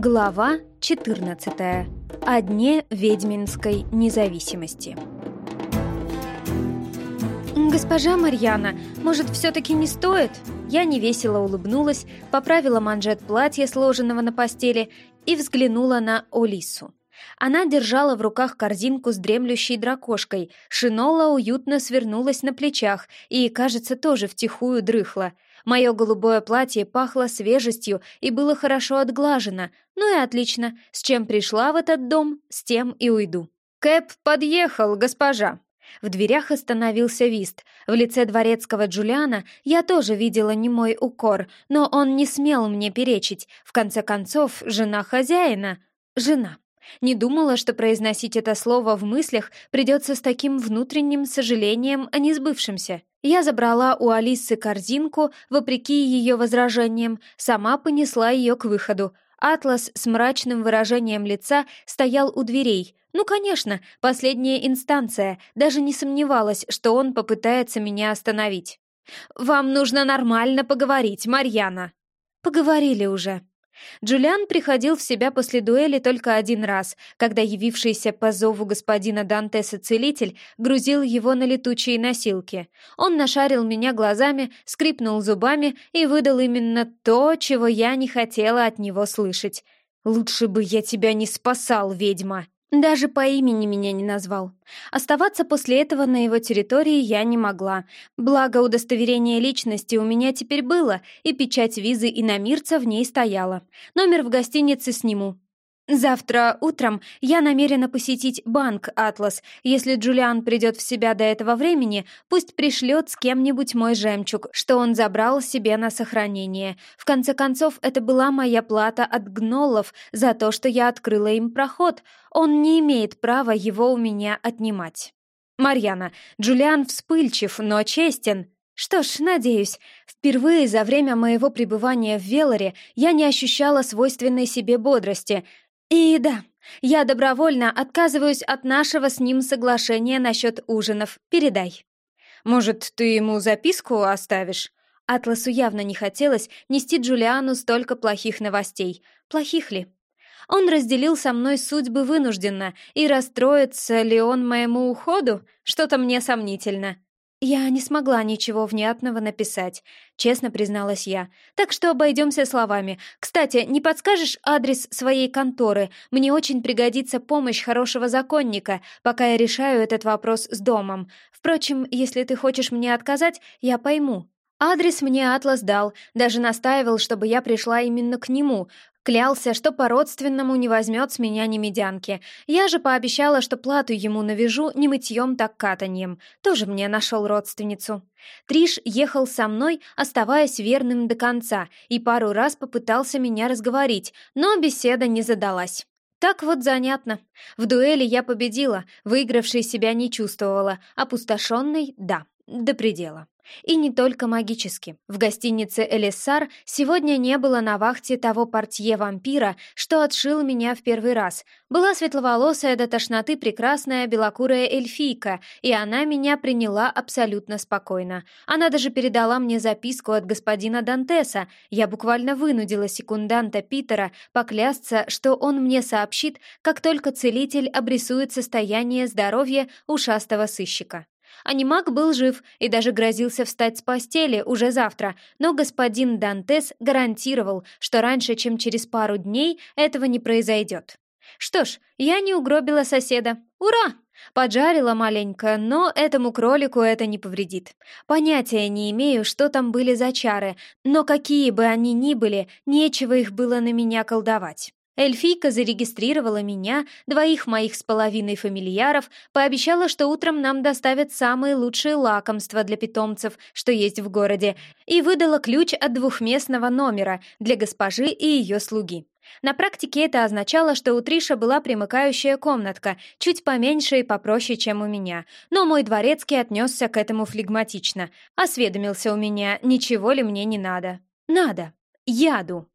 Глава 14. О дне ведьминской независимости. «Госпожа Марьяна, может, все-таки не стоит?» Я невесело улыбнулась, поправила манжет платья, сложенного на постели, и взглянула на Олису. Она держала в руках корзинку с дремлющей дракошкой, шинола уютно свернулась на плечах и, кажется, тоже втихую дрыхла — Мое голубое платье пахло свежестью и было хорошо отглажено. Ну и отлично. С чем пришла в этот дом, с тем и уйду. «Кэп подъехал, госпожа!» В дверях остановился Вист. В лице дворецкого Джулиана я тоже видела немой укор, но он не смел мне перечить. В конце концов, жена хозяина — жена. Не думала, что произносить это слово в мыслях придется с таким внутренним сожалением о несбывшемся. Я забрала у Алисы корзинку, вопреки ее возражениям, сама понесла ее к выходу. Атлас с мрачным выражением лица стоял у дверей. Ну, конечно, последняя инстанция, даже не сомневалась, что он попытается меня остановить. «Вам нужно нормально поговорить, Марьяна». «Поговорили уже», Джулиан приходил в себя после дуэли только один раз, когда явившийся по зову господина Дантеса целитель грузил его на летучие носилки. Он нашарил меня глазами, скрипнул зубами и выдал именно то, чего я не хотела от него слышать. «Лучше бы я тебя не спасал, ведьма!» Даже по имени меня не назвал. Оставаться после этого на его территории я не могла. Благо, удостоверение личности у меня теперь было, и печать визы иномирца в ней стояла. Номер в гостинице сниму. Завтра утром я намерена посетить банк «Атлас». Если Джулиан придет в себя до этого времени, пусть пришлет с кем-нибудь мой жемчуг, что он забрал себе на сохранение. В конце концов, это была моя плата от гнолов за то, что я открыла им проход. Он не имеет права его у меня отнимать. Марьяна, Джулиан вспыльчив, но честен. Что ж, надеюсь, впервые за время моего пребывания в Велоре я не ощущала свойственной себе бодрости — и да, я добровольно отказываюсь от нашего с ним соглашения насчет ужинов. Передай. Может, ты ему записку оставишь? Атласу явно не хотелось нести Джулиану столько плохих новостей. Плохих ли? Он разделил со мной судьбы вынужденно, и расстроится ли он моему уходу? Что-то мне сомнительно. «Я не смогла ничего внятного написать», — честно призналась я. «Так что обойдемся словами. Кстати, не подскажешь адрес своей конторы? Мне очень пригодится помощь хорошего законника, пока я решаю этот вопрос с домом. Впрочем, если ты хочешь мне отказать, я пойму». Адрес мне Атлас дал, даже настаивал, чтобы я пришла именно к нему, Клялся, что по-родственному не возьмет с меня ни медянки. Я же пообещала, что плату ему навяжу не мытьем, так катаньем. Тоже мне нашел родственницу. Триш ехал со мной, оставаясь верным до конца, и пару раз попытался меня разговорить, но беседа не задалась. Так вот занятно. В дуэли я победила, выигравшей себя не чувствовала, опустошенной — да, до предела. И не только магически. В гостинице «Элиссар» сегодня не было на вахте того портье-вампира, что отшил меня в первый раз. Была светловолосая до тошноты прекрасная белокурая эльфийка, и она меня приняла абсолютно спокойно. Она даже передала мне записку от господина Дантеса. Я буквально вынудила секунданта Питера поклясться, что он мне сообщит, как только целитель обрисует состояние здоровья ушастого сыщика. Анимак был жив и даже грозился встать с постели уже завтра, но господин Дантес гарантировал, что раньше, чем через пару дней, этого не произойдет. Что ж, я не угробила соседа. Ура! Поджарила маленько, но этому кролику это не повредит. Понятия не имею, что там были за чары, но какие бы они ни были, нечего их было на меня колдовать. Эльфийка зарегистрировала меня, двоих моих с половиной фамильяров, пообещала, что утром нам доставят самые лучшие лакомства для питомцев, что есть в городе, и выдала ключ от двухместного номера для госпожи и ее слуги. На практике это означало, что у Триша была примыкающая комнатка, чуть поменьше и попроще, чем у меня. Но мой дворецкий отнесся к этому флегматично. Осведомился у меня, ничего ли мне не надо. Надо. Яду.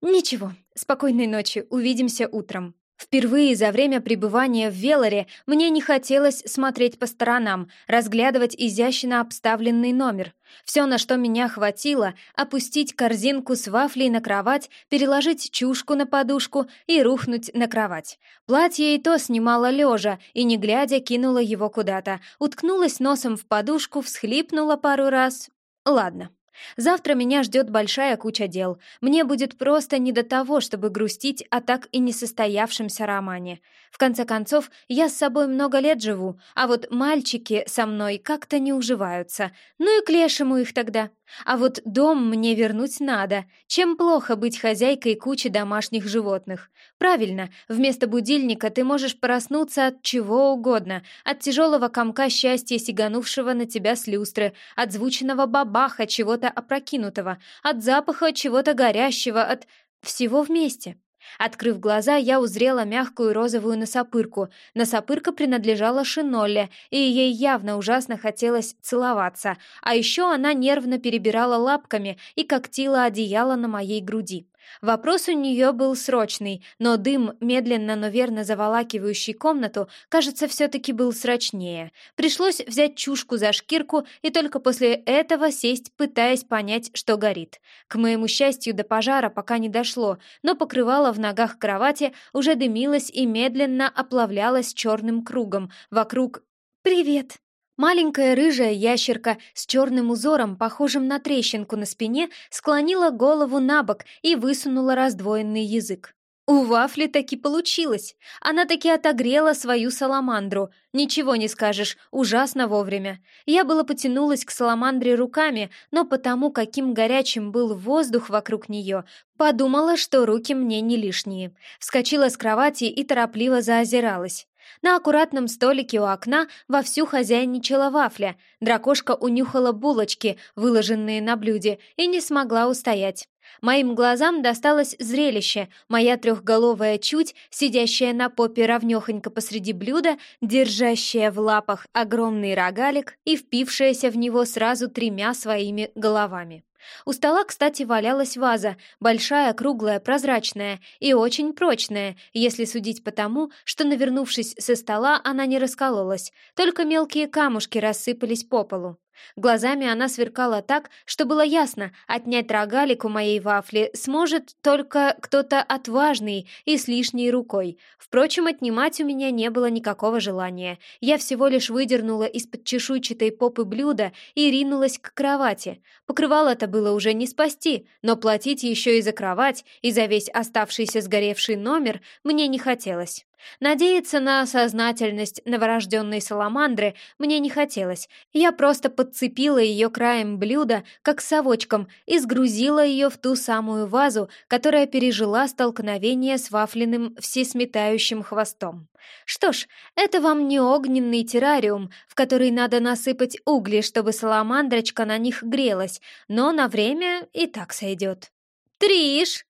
«Ничего, спокойной ночи, увидимся утром». Впервые за время пребывания в Велоре мне не хотелось смотреть по сторонам, разглядывать изящно обставленный номер. Все, на что меня хватило, опустить корзинку с вафлей на кровать, переложить чушку на подушку и рухнуть на кровать. Платье и то снимала лежа и, не глядя, кинула его куда-то, уткнулась носом в подушку, всхлипнула пару раз. Ладно. Завтра меня ждет большая куча дел. Мне будет просто не до того, чтобы грустить о так и не состоявшемся романе. В конце концов, я с собой много лет живу, а вот мальчики со мной как-то не уживаются. Ну и к лешему их тогда. А вот дом мне вернуть надо. Чем плохо быть хозяйкой кучи домашних животных? Правильно, вместо будильника ты можешь проснуться от чего угодно. От тяжелого комка счастья, сиганувшего на тебя с люстры, от звучного бабаха чего-то опрокинутого, от запаха чего-то горящего, от... всего вместе. Открыв глаза, я узрела мягкую розовую носопырку. Носопырка принадлежала Шинолле, и ей явно ужасно хотелось целоваться. А еще она нервно перебирала лапками и когтила одеяло на моей груди. Вопрос у нее был срочный, но дым, медленно, но верно заволакивающий комнату, кажется, все-таки был срочнее. Пришлось взять чушку за шкирку и только после этого сесть, пытаясь понять, что горит. К моему счастью, до пожара пока не дошло, но покрывало в ногах кровати уже дымилось и медленно оплавлялось черным кругом вокруг «Привет!» Маленькая рыжая ящерка с черным узором, похожим на трещинку на спине, склонила голову на бок и высунула раздвоенный язык. У Вафли таки получилось. Она таки отогрела свою саламандру. Ничего не скажешь, ужасно вовремя. Я было потянулась к саламандре руками, но потому, каким горячим был воздух вокруг нее, подумала, что руки мне не лишние. Вскочила с кровати и торопливо заозиралась. На аккуратном столике у окна вовсю хозяйничала вафля. Дракошка унюхала булочки, выложенные на блюде, и не смогла устоять. Моим глазам досталось зрелище. Моя трехголовая чуть, сидящая на попе ровнёхонько посреди блюда, держащая в лапах огромный рогалик и впившаяся в него сразу тремя своими головами. У стола, кстати, валялась ваза, большая, круглая, прозрачная и очень прочная, если судить по тому, что, навернувшись со стола, она не раскололась, только мелкие камушки рассыпались по полу. Глазами она сверкала так, что было ясно, отнять рогалик у моей вафли сможет только кто-то отважный и с лишней рукой. Впрочем, отнимать у меня не было никакого желания. Я всего лишь выдернула из-под чешуйчатой попы блюдо и ринулась к кровати. Покрывало-то было уже не спасти, но платить еще и за кровать, и за весь оставшийся сгоревший номер мне не хотелось. Надеяться на сознательность новорожденной саламандры мне не хотелось. Я просто подцепила ее краем блюда, как совочком, и сгрузила ее в ту самую вазу, которая пережила столкновение с вафленным всесметающим хвостом. Что ж, это вам не огненный террариум, в который надо насыпать угли, чтобы саламандрочка на них грелась, но на время и так сойдет. «Триш!»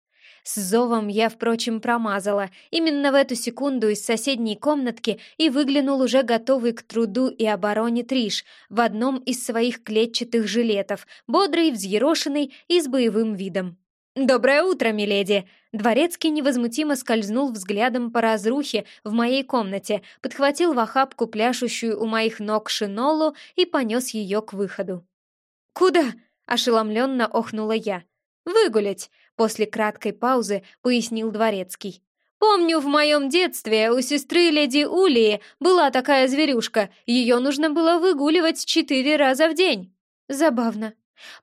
С зовом я, впрочем, промазала. Именно в эту секунду из соседней комнатки и выглянул уже готовый к труду и обороне Триш в одном из своих клетчатых жилетов, бодрый, взъерошенный и с боевым видом. «Доброе утро, миледи!» Дворецкий невозмутимо скользнул взглядом по разрухе в моей комнате, подхватил в охапку пляшущую у моих ног шинолу и понес ее к выходу. «Куда?» — ошеломленно охнула я. «Выгулять!» После краткой паузы пояснил Дворецкий. «Помню, в моем детстве у сестры леди Улии была такая зверюшка. Ее нужно было выгуливать четыре раза в день». Забавно.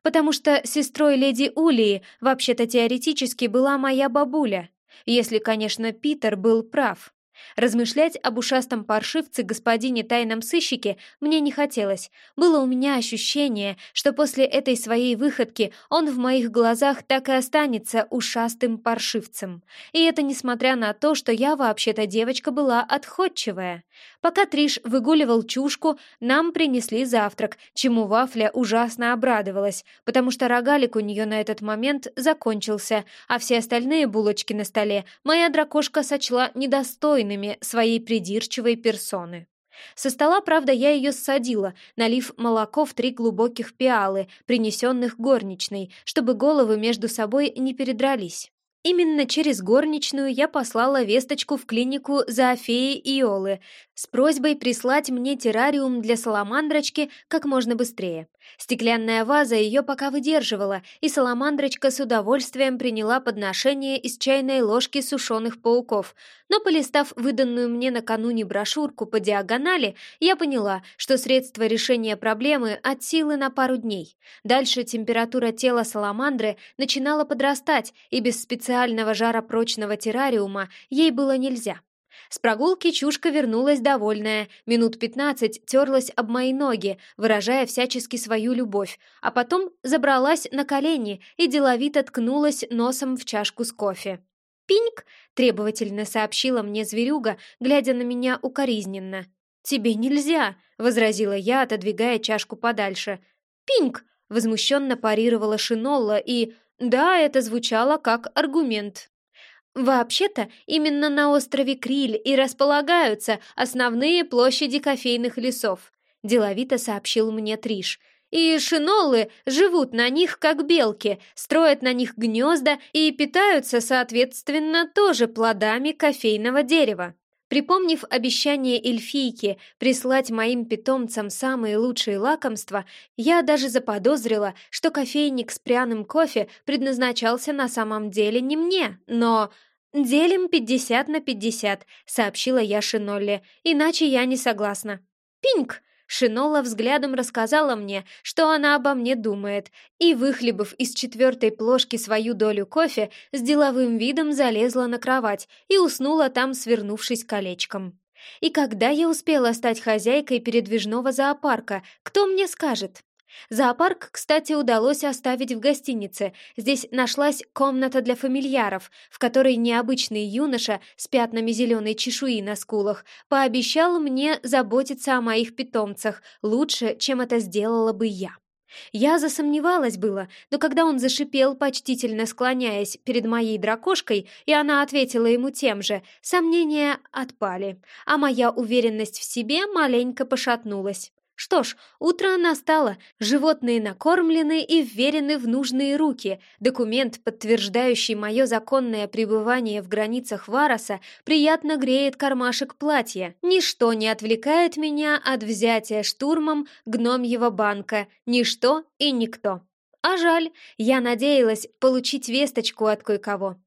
Потому что сестрой леди Улии вообще-то теоретически была моя бабуля. Если, конечно, Питер был прав. Размышлять об ушастом паршивце господине тайном сыщике мне не хотелось. Было у меня ощущение, что после этой своей выходки он в моих глазах так и останется ушастым паршивцем. И это несмотря на то, что я вообще-то девочка была отходчивая. Пока Триш выгуливал чушку, нам принесли завтрак, чему Вафля ужасно обрадовалась, потому что рогалик у нее на этот момент закончился, а все остальные булочки на столе моя дракошка сочла недостойными своей придирчивой персоны. Со стола, правда, я ее ссадила, налив молоко в три глубоких пиалы, принесенных горничной, чтобы головы между собой не передрались. Именно через горничную я послала весточку в клинику Зоофеи Иолы с просьбой прислать мне террариум для саламандрочки как можно быстрее. Стеклянная ваза ее пока выдерживала, и саламандрочка с удовольствием приняла подношение из чайной ложки сушеных пауков. Но, полистав выданную мне накануне брошюрку по диагонали, я поняла, что средство решения проблемы от силы на пару дней. Дальше температура тела саламандры начинала подрастать, и без специального жаропрочного террариума ей было нельзя. С прогулки чушка вернулась довольная, минут пятнадцать терлась об мои ноги, выражая всячески свою любовь, а потом забралась на колени и деловито ткнулась носом в чашку с кофе. «Пиньк!» — требовательно сообщила мне зверюга, глядя на меня укоризненно. «Тебе нельзя!» — возразила я, отодвигая чашку подальше. «Пиньк!» — возмущенно парировала Шинолла, и... Да, это звучало как аргумент. Вообще-то, именно на острове Криль и располагаются основные площади кофейных лесов, деловито сообщил мне Триш. И шиноллы живут на них как белки, строят на них гнезда и питаются, соответственно, тоже плодами кофейного дерева. Припомнив обещание эльфийки прислать моим питомцам самые лучшие лакомства, я даже заподозрила, что кофейник с пряным кофе предназначался на самом деле не мне, но «Делим пятьдесят на пятьдесят», — сообщила я Шинолле, «иначе я не согласна». «Пинг!» Шинола взглядом рассказала мне, что она обо мне думает, и, выхлебав из четвертой плошки свою долю кофе, с деловым видом залезла на кровать и уснула там, свернувшись колечком. И когда я успела стать хозяйкой передвижного зоопарка, кто мне скажет? Зоопарк, кстати, удалось оставить в гостинице. Здесь нашлась комната для фамильяров, в которой необычный юноша с пятнами зеленой чешуи на скулах пообещал мне заботиться о моих питомцах лучше, чем это сделала бы я. Я засомневалась было, но когда он зашипел, почтительно склоняясь перед моей дракошкой, и она ответила ему тем же, сомнения отпали, а моя уверенность в себе маленько пошатнулась. Что ж, утро настало, животные накормлены и вверены в нужные руки. Документ, подтверждающий мое законное пребывание в границах Вароса, приятно греет кармашек платья. Ничто не отвлекает меня от взятия штурмом гномьего банка. Ничто и никто. А жаль, я надеялась получить весточку от кое-кого.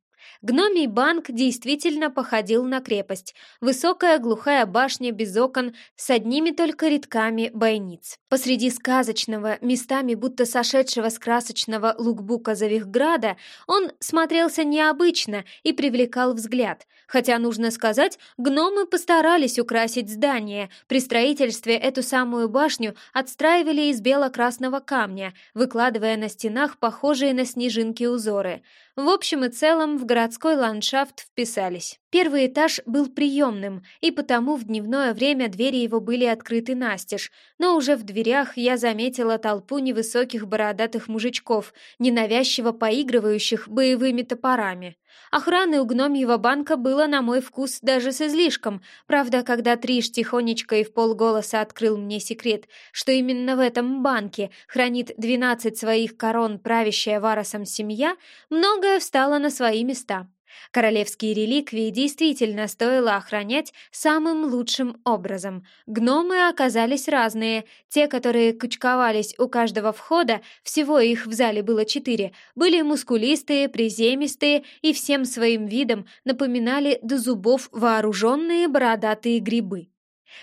Гномий банк действительно походил на крепость. Высокая глухая башня без окон с одними только рядками бойниц. Посреди сказочного, местами будто сошедшего с красочного лукбука Завихграда, он смотрелся необычно и привлекал взгляд. Хотя, нужно сказать, гномы постарались украсить здание. При строительстве эту самую башню отстраивали из бело-красного камня, выкладывая на стенах похожие на снежинки узоры. В общем и целом в городской ландшафт вписались. Первый этаж был приемным, и потому в дневное время двери его были открыты настежь, но уже в дверях я заметила толпу невысоких бородатых мужичков, ненавязчиво поигрывающих боевыми топорами. Охраны у гномьего банка было на мой вкус даже с излишком, правда, когда Триш тихонечко и в полголоса открыл мне секрет, что именно в этом банке хранит двенадцать своих корон правящая Варосом семья, многое встало на свои места. Королевские реликвии действительно стоило охранять самым лучшим образом. Гномы оказались разные. Те, которые кучковались у каждого входа, всего их в зале было четыре, были мускулистые, приземистые и всем своим видом напоминали до зубов вооруженные бородатые грибы.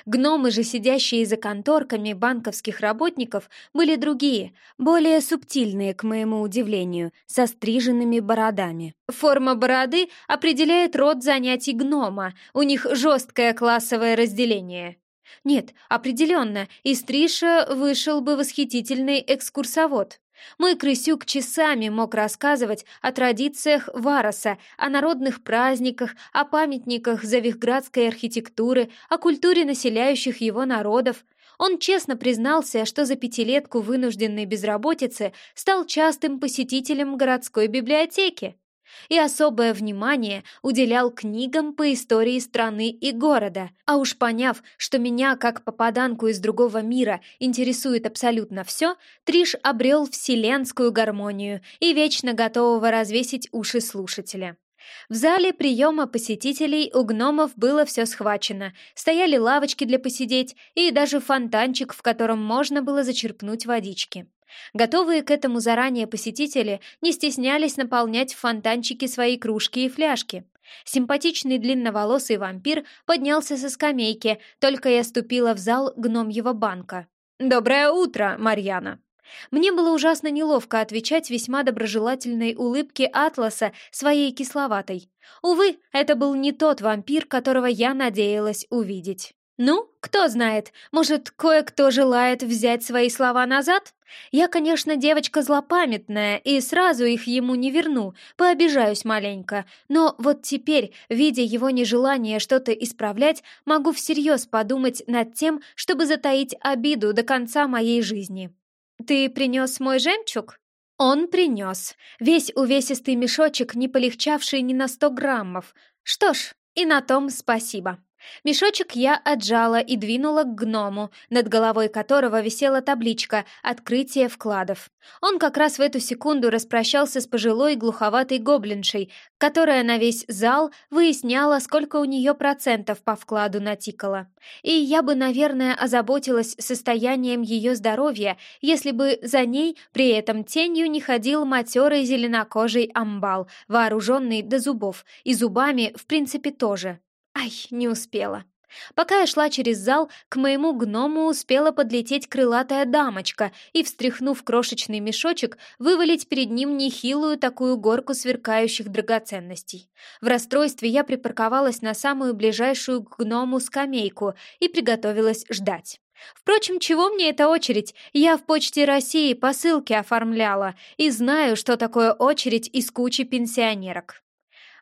Гномы же, сидящие за конторками банковских работников, были другие, более субтильные, к моему удивлению, со стриженными бородами. Форма бороды определяет род занятий гнома, у них жесткое классовое разделение. Нет, определенно, из Триша вышел бы восхитительный экскурсовод. Мой крысюк часами мог рассказывать о традициях Вароса, о народных праздниках, о памятниках завихградской архитектуры, о культуре населяющих его народов. Он честно признался, что за пятилетку вынужденной безработицы стал частым посетителем городской библиотеки. И особое внимание уделял книгам по истории страны и города. А уж поняв, что меня, как попаданку из другого мира, интересует абсолютно все, Триш обрел вселенскую гармонию и вечно готового развесить уши слушателя. В зале приема посетителей у гномов было все схвачено. Стояли лавочки для посидеть и даже фонтанчик, в котором можно было зачерпнуть водички. Готовые к этому заранее посетители не стеснялись наполнять в фонтанчике свои кружки и фляжки. Симпатичный длинноволосый вампир поднялся со скамейки, только я ступила в зал гномьего банка. «Доброе утро, Марьяна!» Мне было ужасно неловко отвечать весьма доброжелательной улыбке Атласа своей кисловатой. Увы, это был не тот вампир, которого я надеялась увидеть. Ну, кто знает, может, кое-кто желает взять свои слова назад? Я, конечно, девочка злопамятная и сразу их ему не верну, пообижаюсь маленько, но вот теперь, видя его нежелание что-то исправлять, могу всерьез подумать над тем, чтобы затаить обиду до конца моей жизни. «Ты принес мой жемчуг?» Он принес. Весь увесистый мешочек, не полегчавший ни на сто граммов. Что ж, и на том спасибо. Мешочек я отжала и двинула к гному, над головой которого висела табличка «Открытие вкладов». Он как раз в эту секунду распрощался с пожилой глуховатой гоблиншей, которая на весь зал выясняла, сколько у нее процентов по вкладу натикала. И я бы, наверное, озаботилась состоянием ее здоровья, если бы за ней при этом тенью не ходил матерый зеленокожий амбал, вооруженный до зубов, и зубами, в принципе, тоже. Ай, не успела. Пока я шла через зал, к моему гному успела подлететь крылатая дамочка и, встряхнув крошечный мешочек, вывалить перед ним нехилую такую горку сверкающих драгоценностей. В расстройстве я припарковалась на самую ближайшую к гному скамейку и приготовилась ждать. Впрочем, чего мне эта очередь? Я в Почте России посылки оформляла и знаю, что такое очередь из кучи пенсионерок.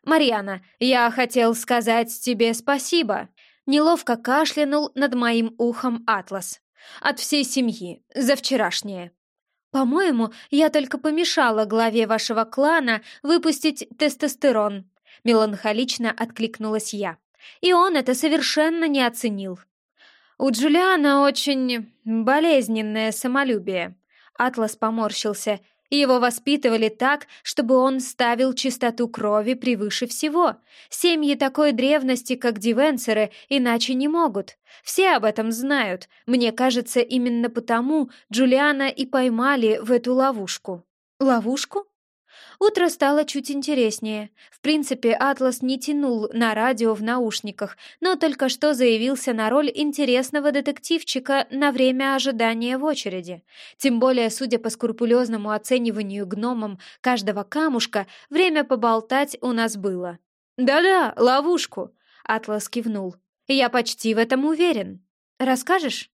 «Марьяна, я хотел сказать тебе спасибо!» Неловко кашлянул над моим ухом Атлас. «От всей семьи, за вчерашнее!» «По-моему, я только помешала главе вашего клана выпустить тестостерон», меланхолично откликнулась я. И он это совершенно не оценил. «У Джулиана очень болезненное самолюбие», Атлас поморщился его воспитывали так, чтобы он ставил чистоту крови превыше всего. Семьи такой древности, как дивенсеры, иначе не могут. Все об этом знают. Мне кажется, именно потому Джулиана и поймали в эту ловушку. Ловушку? Утро стало чуть интереснее. В принципе, Атлас не тянул на радио в наушниках, но только что заявился на роль интересного детективчика на время ожидания в очереди. Тем более, судя по скрупулезному оцениванию гномом каждого камушка, время поболтать у нас было. «Да-да, ловушку!» — Атлас кивнул. «Я почти в этом уверен. Расскажешь?»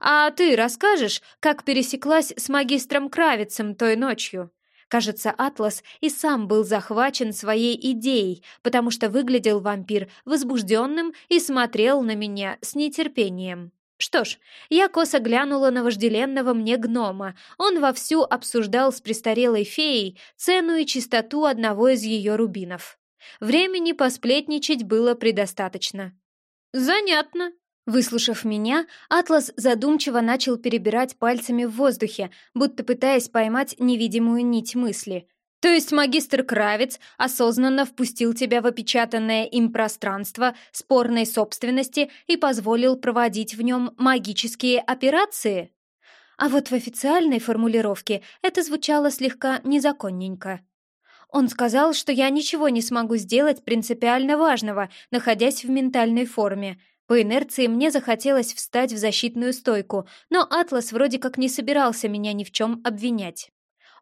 «А ты расскажешь, как пересеклась с магистром Кравицем той ночью?» Кажется, Атлас и сам был захвачен своей идеей, потому что выглядел вампир возбужденным и смотрел на меня с нетерпением. Что ж, я косо глянула на вожделенного мне гнома. Он вовсю обсуждал с престарелой феей цену и чистоту одного из ее рубинов. Времени посплетничать было предостаточно. «Занятно», Выслушав меня, Атлас задумчиво начал перебирать пальцами в воздухе, будто пытаясь поймать невидимую нить мысли. «То есть магистр Кравец осознанно впустил тебя в опечатанное им пространство спорной собственности и позволил проводить в нем магические операции?» А вот в официальной формулировке это звучало слегка незаконненько. Он сказал, что я ничего не смогу сделать принципиально важного, находясь в ментальной форме — по инерции мне захотелось встать в защитную стойку, но Атлас вроде как не собирался меня ни в чем обвинять.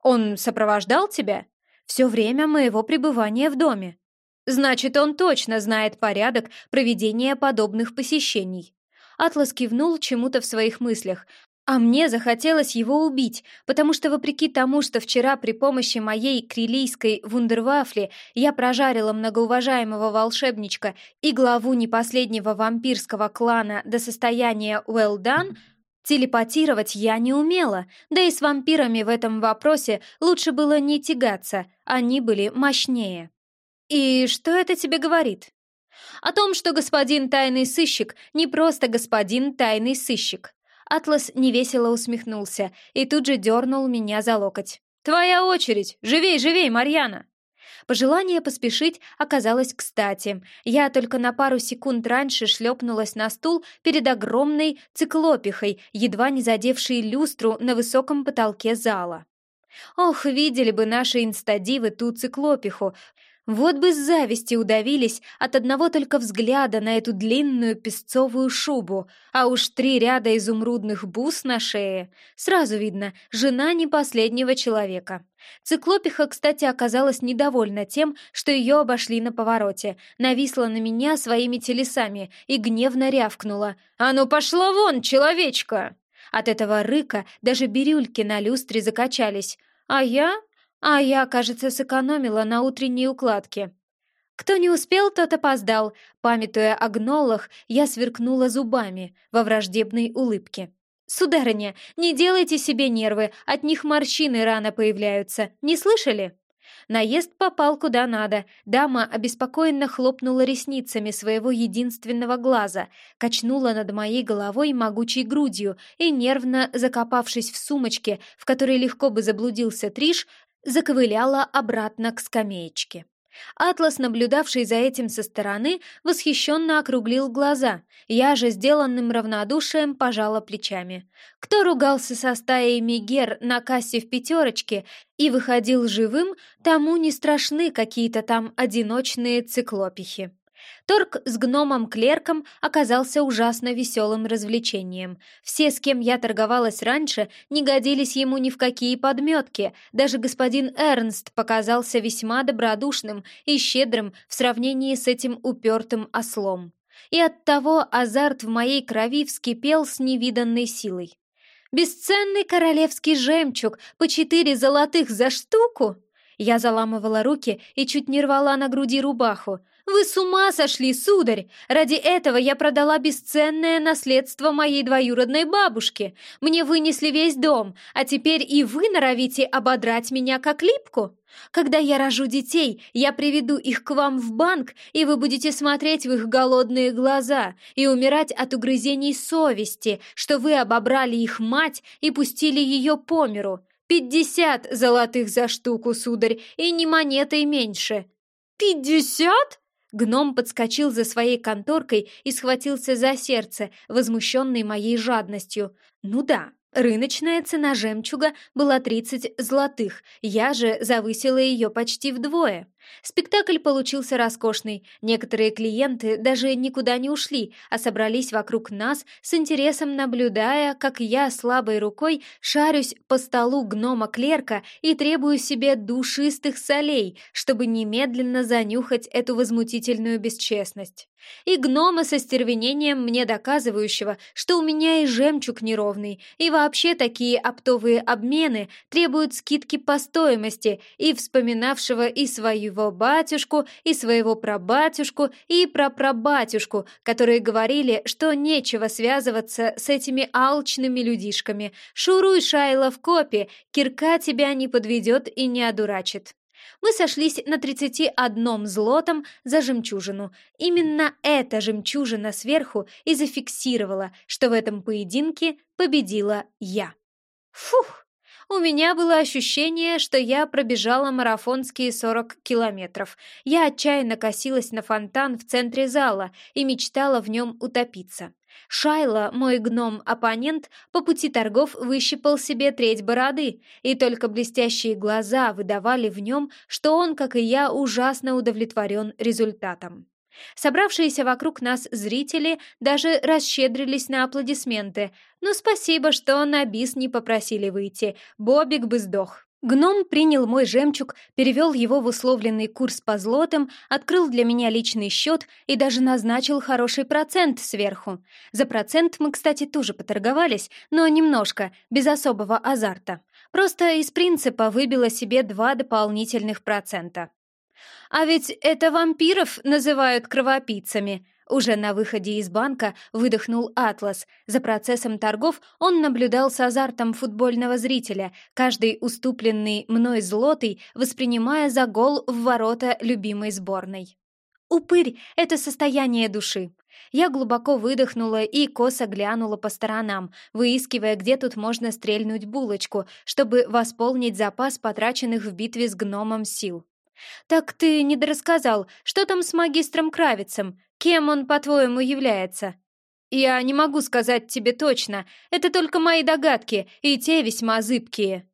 «Он сопровождал тебя?» «Все время моего пребывания в доме». «Значит, он точно знает порядок проведения подобных посещений». Атлас кивнул чему-то в своих мыслях, а мне захотелось его убить, потому что, вопреки тому, что вчера при помощи моей крилийской вундервафли я прожарила многоуважаемого волшебничка и главу непоследнего вампирского клана до состояния well done, Телепатировать я не умела, да и с вампирами в этом вопросе лучше было не тягаться, они были мощнее. «И что это тебе говорит?» «О том, что господин тайный сыщик не просто господин тайный сыщик». Атлас невесело усмехнулся и тут же дернул меня за локоть. «Твоя очередь! Живей, живей, Марьяна!» Пожелание поспешить оказалось кстати. Я только на пару секунд раньше шлепнулась на стул перед огромной циклопихой, едва не задевшей люстру на высоком потолке зала. Ох, видели бы наши инстадивы ту циклопиху, вот бы с зависти удавились от одного только взгляда на эту длинную песцовую шубу, а уж три ряда изумрудных бус на шее. Сразу видно, жена не последнего человека. Циклопиха, кстати, оказалась недовольна тем, что ее обошли на повороте, нависла на меня своими телесами и гневно рявкнула. «А ну пошла вон, человечка!» От этого рыка даже бирюльки на люстре закачались, а я а я, кажется, сэкономила на утренней укладке. Кто не успел, тот опоздал. Памятуя о гнолах, я сверкнула зубами во враждебной улыбке. «Сударыня, не делайте себе нервы, от них морщины рано появляются. Не слышали?» Наезд попал куда надо. Дама обеспокоенно хлопнула ресницами своего единственного глаза, качнула над моей головой могучей грудью и, нервно закопавшись в сумочке, в которой легко бы заблудился Триш, заковыляла обратно к скамеечке. Атлас, наблюдавший за этим со стороны, восхищенно округлил глаза. Я же, сделанным равнодушием, пожала плечами. Кто ругался со стаей Мегер на кассе в пятерочке и выходил живым, тому не страшны какие-то там одиночные циклопихи. Торг с гномом-клерком оказался ужасно веселым развлечением. Все, с кем я торговалась раньше, не годились ему ни в какие подметки. Даже господин Эрнст показался весьма добродушным и щедрым в сравнении с этим упертым ослом. И оттого азарт в моей крови вскипел с невиданной силой. «Бесценный королевский жемчуг по четыре золотых за штуку!» Я заламывала руки и чуть не рвала на груди рубаху. «Вы с ума сошли, сударь! Ради этого я продала бесценное наследство моей двоюродной бабушки. Мне вынесли весь дом, а теперь и вы норовите ободрать меня как липку? Когда я рожу детей, я приведу их к вам в банк, и вы будете смотреть в их голодные глаза и умирать от угрызений совести, что вы обобрали их мать и пустили ее по миру. Пятьдесят золотых за штуку, сударь, и не монетой меньше». «Пятьдесят?» Гном подскочил за своей конторкой и схватился за сердце, возмущенный моей жадностью. «Ну да, Рыночная цена жемчуга была 30 золотых, я же завысила ее почти вдвое. Спектакль получился роскошный. Некоторые клиенты даже никуда не ушли, а собрались вокруг нас с интересом наблюдая, как я слабой рукой шарюсь по столу гнома-клерка и требую себе душистых солей, чтобы немедленно занюхать эту возмутительную бесчестность. И гнома со стервенением мне доказывающего, что у меня и жемчуг неровный, и вообще такие оптовые обмены требуют скидки по стоимости, и вспоминавшего и свою своего батюшку, и своего прабатюшку, и прапрабатюшку, которые говорили, что нечего связываться с этими алчными людишками. Шуруй, Шайла, в копе, кирка тебя не подведет и не одурачит. Мы сошлись на 31 злотом за жемчужину. Именно эта жемчужина сверху и зафиксировала, что в этом поединке победила я. Фух! У меня было ощущение, что я пробежала марафонские 40 километров. Я отчаянно косилась на фонтан в центре зала и мечтала в нем утопиться. Шайла, мой гном-оппонент, по пути торгов выщипал себе треть бороды, и только блестящие глаза выдавали в нем, что он, как и я, ужасно удовлетворен результатом. Собравшиеся вокруг нас зрители даже расщедрились на аплодисменты. Но спасибо, что на бис не попросили выйти, Бобик бы сдох. Гном принял мой жемчуг, перевел его в условленный курс по злотам, открыл для меня личный счет и даже назначил хороший процент сверху. За процент мы, кстати, тоже поторговались, но немножко, без особого азарта. Просто из принципа выбила себе два дополнительных процента. «А ведь это вампиров называют кровопийцами», Уже на выходе из банка выдохнул Атлас. За процессом торгов он наблюдал с азартом футбольного зрителя, каждый уступленный мной злотый, воспринимая за гол в ворота любимой сборной. Упырь — это состояние души. Я глубоко выдохнула и косо глянула по сторонам, выискивая, где тут можно стрельнуть булочку, чтобы восполнить запас потраченных в битве с гномом сил. «Так ты не дорассказал, что там с магистром Кравицем? Кем он, по-твоему, является?» «Я не могу сказать тебе точно, это только мои догадки, и те весьма зыбкие».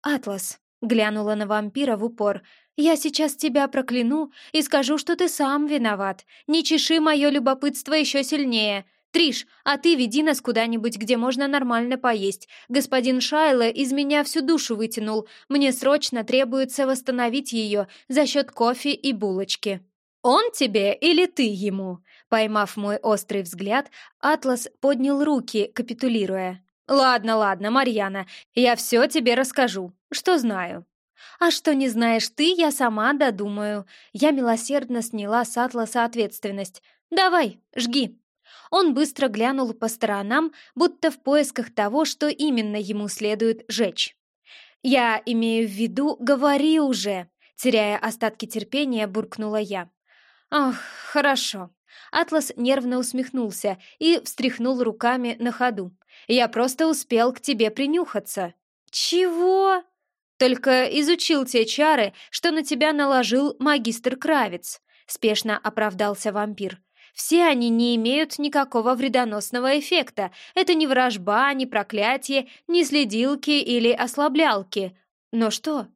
«Атлас», — глянула на вампира в упор, «я сейчас тебя прокляну и скажу, что ты сам виноват. Не чеши мое любопытство еще сильнее. Триш, а ты веди нас куда-нибудь, где можно нормально поесть. Господин Шайло из меня всю душу вытянул. Мне срочно требуется восстановить ее за счет кофе и булочки». «Он тебе или ты ему?» Поймав мой острый взгляд, Атлас поднял руки, капитулируя. «Ладно, ладно, Марьяна, я все тебе расскажу, что знаю». «А что не знаешь ты, я сама додумаю». Я милосердно сняла с Атласа ответственность. «Давай, жги». Он быстро глянул по сторонам, будто в поисках того, что именно ему следует жечь. «Я имею в виду, говори уже!» Теряя остатки терпения, буркнула я. «Ах, хорошо». Атлас нервно усмехнулся и встряхнул руками на ходу. «Я просто успел к тебе принюхаться». «Чего?» «Только изучил те чары, что на тебя наложил магистр Кравец», — спешно оправдался вампир. Все они не имеют никакого вредоносного эффекта. Это не вражба, не проклятие, не следилки или ослаблялки. Но что?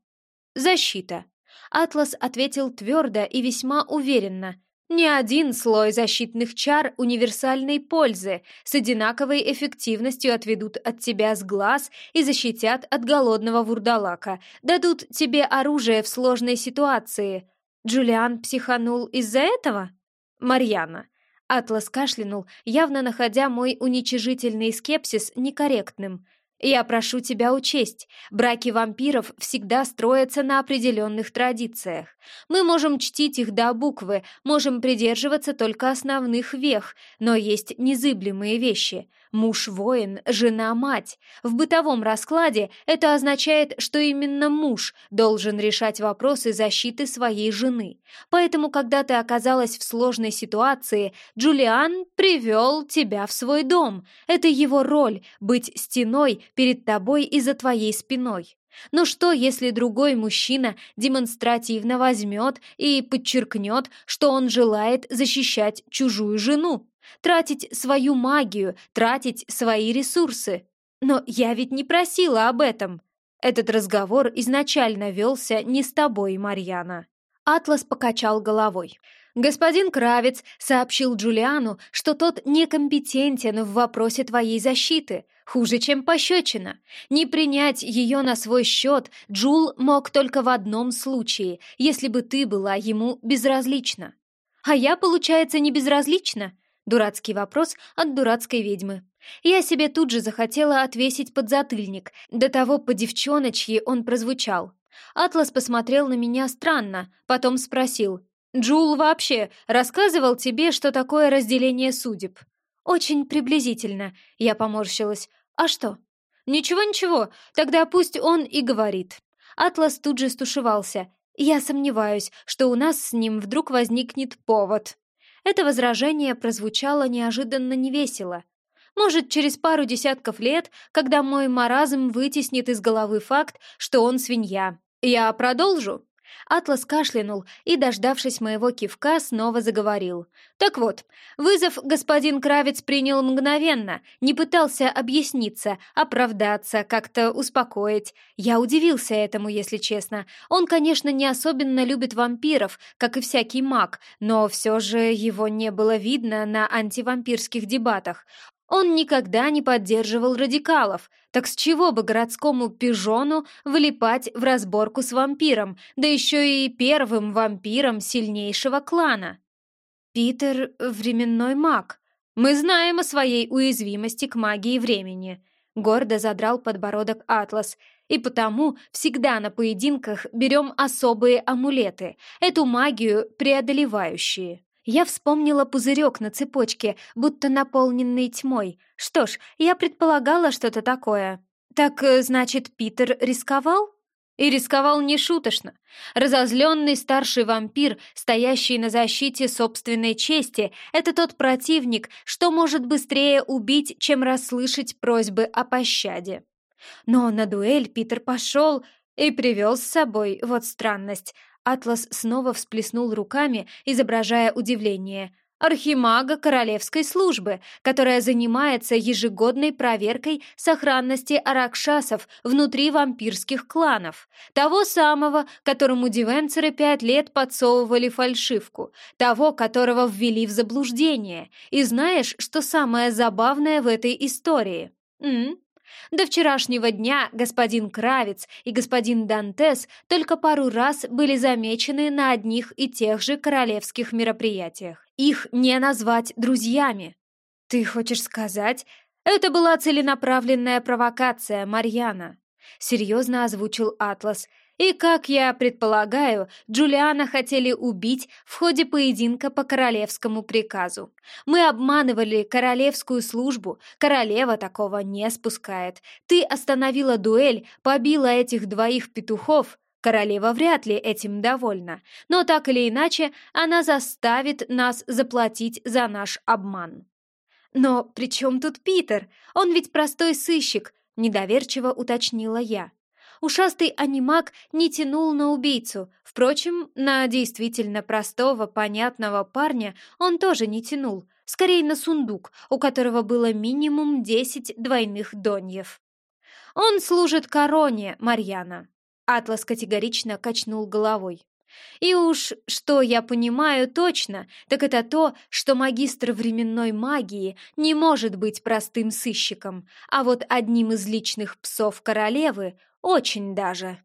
Защита. Атлас ответил твердо и весьма уверенно. Ни один слой защитных чар универсальной пользы с одинаковой эффективностью отведут от тебя с глаз и защитят от голодного вурдалака, дадут тебе оружие в сложной ситуации. Джулиан психанул из-за этого? Марьяна. Атлас кашлянул, явно находя мой уничижительный скепсис некорректным. «Я прошу тебя учесть, браки вампиров всегда строятся на определенных традициях. Мы можем чтить их до буквы, можем придерживаться только основных вех, но есть незыблемые вещи. Муж-воин, жена-мать. В бытовом раскладе это означает, что именно муж должен решать вопросы защиты своей жены. Поэтому, когда ты оказалась в сложной ситуации, Джулиан привел тебя в свой дом. Это его роль — быть стеной перед тобой и за твоей спиной. Но что, если другой мужчина демонстративно возьмет и подчеркнет, что он желает защищать чужую жену? Тратить свою магию, тратить свои ресурсы? Но я ведь не просила об этом. Этот разговор изначально велся не с тобой, Марьяна. Атлас покачал головой. Господин Кравец сообщил Джулиану, что тот некомпетентен в вопросе твоей защиты, хуже, чем пощечина. Не принять ее на свой счет Джул мог только в одном случае, если бы ты была ему безразлична. А я, получается, не безразлична? Дурацкий вопрос от дурацкой ведьмы. Я себе тут же захотела отвесить подзатыльник, до того по девчоночьи он прозвучал. Атлас посмотрел на меня странно, потом спросил, Джул вообще рассказывал тебе, что такое разделение судеб?» «Очень приблизительно», — я поморщилась. «А что?» «Ничего-ничего, тогда пусть он и говорит». Атлас тут же стушевался. «Я сомневаюсь, что у нас с ним вдруг возникнет повод». Это возражение прозвучало неожиданно невесело. Может, через пару десятков лет, когда мой маразм вытеснит из головы факт, что он свинья. Я продолжу? Атлас кашлянул и, дождавшись моего кивка, снова заговорил. «Так вот, вызов господин Кравец принял мгновенно, не пытался объясниться, оправдаться, как-то успокоить. Я удивился этому, если честно. Он, конечно, не особенно любит вампиров, как и всякий маг, но все же его не было видно на антивампирских дебатах. Он никогда не поддерживал радикалов, так с чего бы городскому пижону влипать в разборку с вампиром, да еще и первым вампиром сильнейшего клана? Питер — временной маг. Мы знаем о своей уязвимости к магии времени. Гордо задрал подбородок Атлас, и потому всегда на поединках берем особые амулеты, эту магию преодолевающие. Я вспомнила пузырек на цепочке, будто наполненный тьмой. Что ж, я предполагала что-то такое. Так, э, значит, Питер рисковал? И рисковал нешуточно. Разозленный старший вампир, стоящий на защите собственной чести, это тот противник, что может быстрее убить, чем расслышать просьбы о пощаде. Но на дуэль Питер пошел и привел с собой, вот странность. Атлас снова всплеснул руками, изображая удивление – архимага королевской службы, которая занимается ежегодной проверкой сохранности аракшасов внутри вампирских кланов. Того самого, которому дивенцеры пять лет подсовывали фальшивку, того, которого ввели в заблуждение. И знаешь, что самое забавное в этой истории? М? До вчерашнего дня господин Кравец и господин Дантес только пару раз были замечены на одних и тех же королевских мероприятиях. Их не назвать друзьями. Ты хочешь сказать, это была целенаправленная провокация, Марьяна? Серьезно озвучил Атлас – и, как я предполагаю, Джулиана хотели убить в ходе поединка по королевскому приказу. Мы обманывали королевскую службу, королева такого не спускает. Ты остановила дуэль, побила этих двоих петухов, Королева вряд ли этим довольна, но так или иначе она заставит нас заплатить за наш обман. Но при чем тут Питер? Он ведь простой сыщик, недоверчиво уточнила я. Ушастый анимак не тянул на убийцу. Впрочем, на действительно простого, понятного парня он тоже не тянул. Скорее на сундук, у которого было минимум десять двойных доньев. «Он служит короне, Марьяна», — Атлас категорично качнул головой. И уж что я понимаю точно, так это то, что магистр временной магии не может быть простым сыщиком, а вот одним из личных псов королевы очень даже.